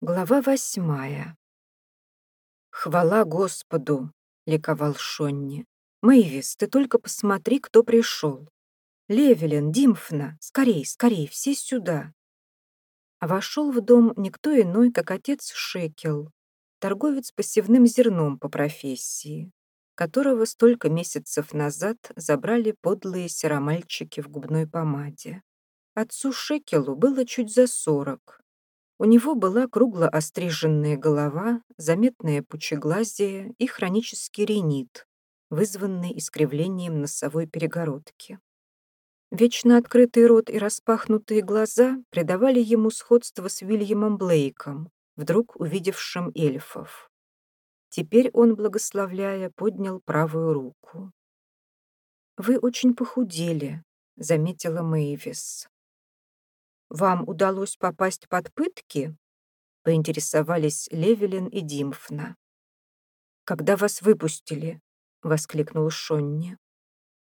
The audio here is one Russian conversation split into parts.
Глава восьмая. «Хвала Господу!» — ликовал Шонни. «Мэйвис, ты только посмотри, кто пришел. Левелин, Димфна, скорей, скорей, все сюда!» Вошел в дом никто иной, как отец Шекел, торговец посевным зерном по профессии, которого столько месяцев назад забрали подлые серомальчики в губной помаде. Отцу Шекелу было чуть за сорок, у него была кругло остриженная голова, заметное пучеглазие и хронический ринит, вызванный искривлением носовой перегородки. Вечно открытый рот и распахнутые глаза придавали ему сходство с Уильямом Блейком, вдруг увидевшим эльфов. Теперь он, благословляя, поднял правую руку. «Вы очень похудели», — заметила Мэйвис. «Вам удалось попасть под пытки?» — поинтересовались Левелин и Димфна. «Когда вас выпустили?» — воскликнул Шонни.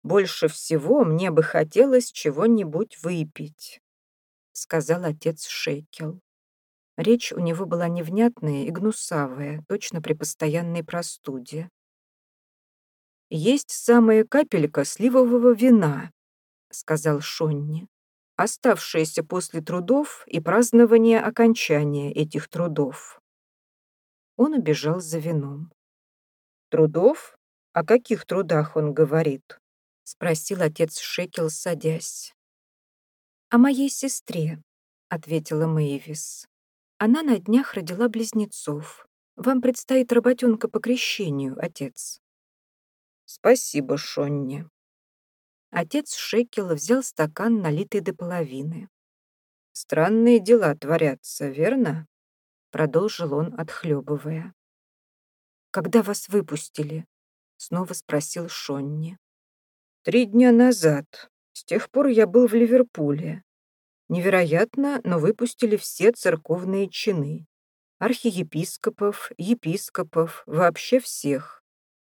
«Больше всего мне бы хотелось чего-нибудь выпить», — сказал отец Шейкел. Речь у него была невнятная и гнусавая, точно при постоянной простуде. «Есть самая капелька сливового вина», — сказал Шонни оставшиеся после трудов и празднования окончания этих трудов. Он убежал за вином. «Трудов? О каких трудах он говорит?» — спросил отец Шекел, садясь. «О моей сестре», — ответила Мэйвис. «Она на днях родила близнецов. Вам предстоит работенка по крещению, отец». «Спасибо, Шонни», Отец Шекела взял стакан, налитый до половины. «Странные дела творятся, верно?» Продолжил он, отхлебывая. «Когда вас выпустили?» Снова спросил Шонни. «Три дня назад. С тех пор я был в Ливерпуле. Невероятно, но выпустили все церковные чины. Архиепископов, епископов, вообще всех.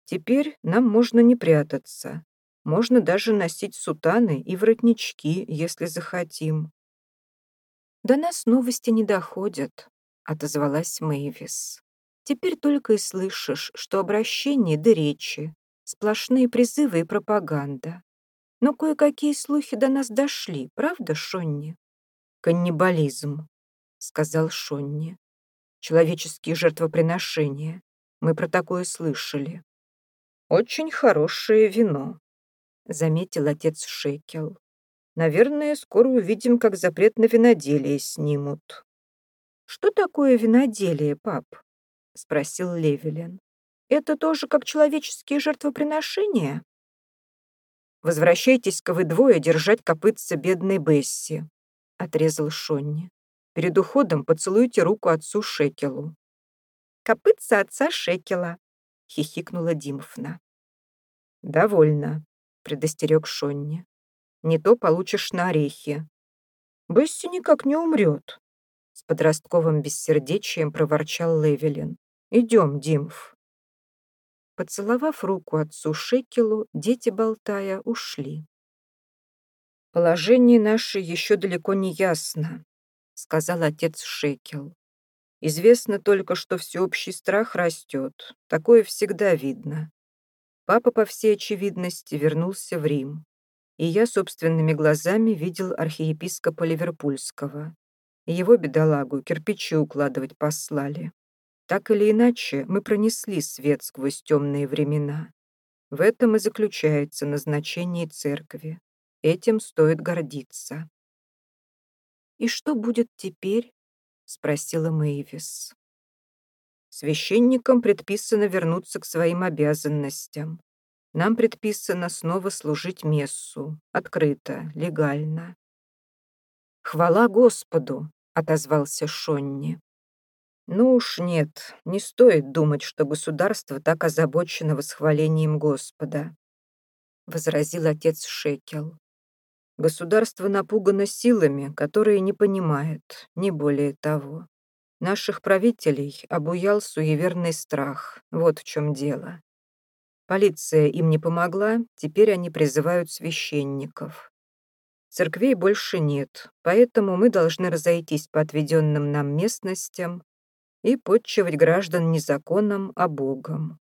Теперь нам можно не прятаться. Можно даже носить сутаны и воротнички, если захотим. «До нас новости не доходят», — отозвалась Мэйвис. «Теперь только и слышишь, что обращение до речи, сплошные призывы и пропаганда. Но кое-какие слухи до нас дошли, правда, Шонни?» «Каннибализм», — сказал Шонни. «Человеческие жертвоприношения. Мы про такое слышали». «Очень хорошее вино», заметил отец Шекел. Наверное, скоро увидим, как запрет на виноделие снимут. Что такое виноделие, пап? спросил Левелин. Это тоже как человеческие жертвоприношения? Возвращайтесь-ка вы двое держать копытца бедной Бесси, отрезал Шонни. Перед уходом поцелуйте руку отцу Шекелу. Копытца отца Шекела, хихикнула Димфна. Довольно, предостерег Шонни. «Не то получишь на орехи». «Бесси никак не умрет», — с подростковым бессердечием проворчал Левелин. «Идем, Димф». Поцеловав руку отцу Шекелу, дети, болтая, ушли. «Положение наше еще далеко не ясно», — сказал отец Шекел. «Известно только, что всеобщий страх растет. Такое всегда видно. Папа, по всей очевидности, вернулся в Рим, и я собственными глазами видел архиепископа Ливерпульского. Его бедолагу кирпичи укладывать послали. Так или иначе, мы пронесли свет сквозь темные времена. В этом и заключается назначение церкви. Этим стоит гордиться. «И что будет теперь?» — спросила Мэйвис. Священникам предписано вернуться к своим обязанностям. Нам предписано снова служить мессу, открыто, легально. «Хвала Господу!» — отозвался Шонни. «Ну уж нет, не стоит думать, что государство так озабочено восхвалением Господа», — возразил отец Шекел. «Государство напугано силами, которые не понимает, не более того. Наших правителей обуял суеверный страх. Вот в чем дело. Полиция им не помогла, теперь они призывают священников. Церквей больше нет, поэтому мы должны разойтись по отведенным нам местностям и подчивать граждан не законом, а Богом.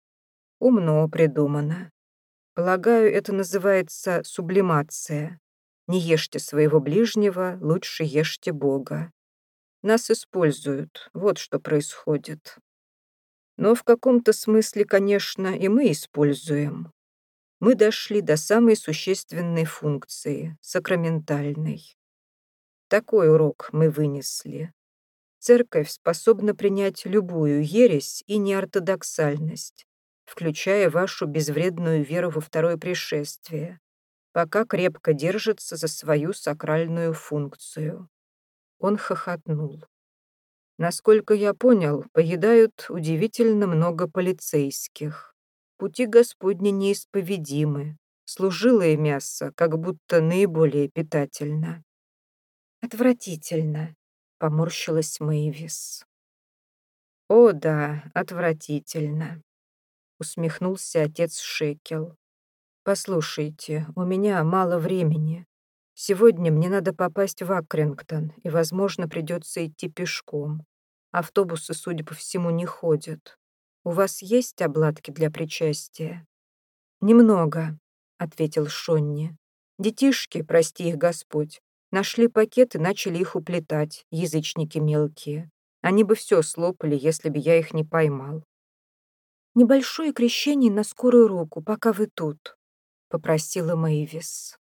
Умно придумано. Полагаю, это называется сублимация. Не ешьте своего ближнего, лучше ешьте Бога. Нас используют, вот что происходит. Но в каком-то смысле, конечно, и мы используем. Мы дошли до самой существенной функции, сакраментальной. Такой урок мы вынесли. Церковь способна принять любую ересь и неортодоксальность, включая вашу безвредную веру во второе пришествие, пока крепко держится за свою сакральную функцию. Он хохотнул. Насколько я понял, поедают удивительно много полицейских. Пути Господни неисповедимы. Служилое мясо как будто наиболее питательно. Отвратительно, поморщилась Мэйвис. О да, отвратительно, усмехнулся отец Шекел. Послушайте, у меня мало времени. Сегодня мне надо попасть в Акрингтон, и, возможно, придется идти пешком. Автобусы, судя по всему, не ходят. У вас есть обладки для причастия?» «Немного», — ответил Шонни. «Детишки, прости их Господь, нашли пакет и начали их уплетать, язычники мелкие. Они бы все слопали, если бы я их не поймал». «Небольшое крещение на скорую руку, пока вы тут», — попросила Мэйвис.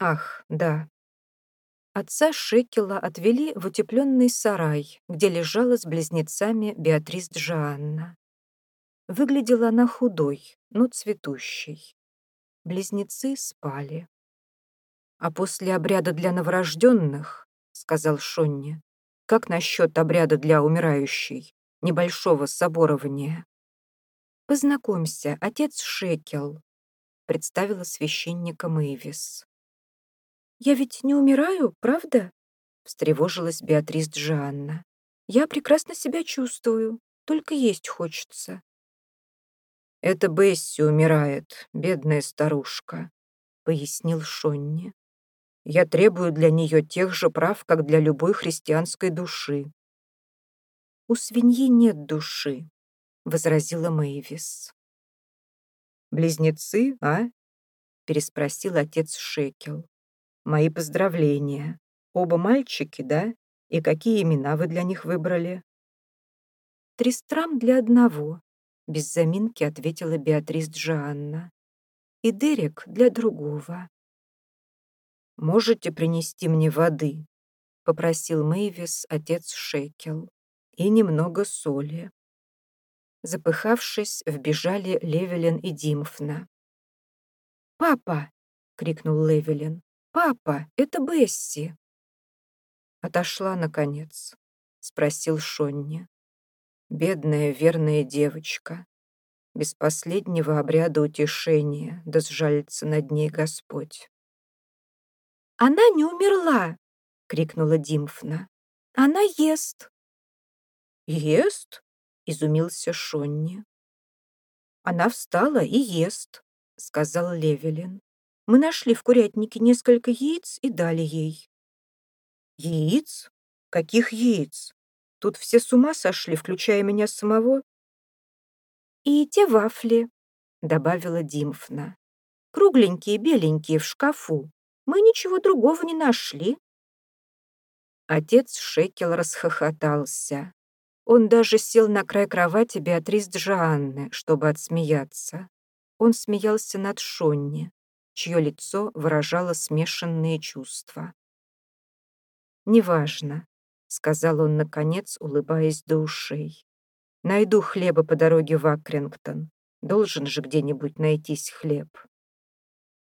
Ах, да. Отца Шекела отвели в утепленный сарай, где лежала с близнецами Беатрис Джоанна. Выглядела она худой, но цветущей. Близнецы спали. «А после обряда для новорожденных, — сказал Шонни, — как насчет обряда для умирающей, небольшого соборования?» «Познакомься, отец Шекел», — представила священника Мэйвис. «Я ведь не умираю, правда?» — встревожилась Беатрис Джанна. «Я прекрасно себя чувствую, только есть хочется». «Это Бесси умирает, бедная старушка», — пояснил Шонни. «Я требую для нее тех же прав, как для любой христианской души». «У свиньи нет души», — возразила Мэйвис. «Близнецы, а?» — переспросил отец Шекел. Мои поздравления. Оба мальчики, да? И какие имена вы для них выбрали? Тристрам для одного, без заминки ответила Беатрис Джоанна. И Дерек для другого. «Можете принести мне воды?» — попросил Мэйвис отец Шекел. «И немного соли». Запыхавшись, вбежали Левелин и Димфна. «Папа!» — крикнул Левелин. «Папа, это Бесси!» «Отошла, наконец?» — спросил Шонни. «Бедная верная девочка. Без последнего обряда утешения, да сжалится над ней Господь». «Она не умерла!» — крикнула Димфна. «Она ест!» «Ест?» — изумился Шонни. «Она встала и ест», — сказал Левелин. Мы нашли в курятнике несколько яиц и дали ей. Яиц? Каких яиц? Тут все с ума сошли, включая меня самого. И те вафли, добавила Димфна. Кругленькие, беленькие, в шкафу. Мы ничего другого не нашли. Отец Шекел расхохотался. Он даже сел на край кровати Беатрис Джоанны, чтобы отсмеяться. Он смеялся над Шонни чье лицо выражало смешанные чувства. «Неважно», — сказал он, наконец, улыбаясь до ушей. «Найду хлеба по дороге в Акрингтон. Должен же где-нибудь найтись хлеб».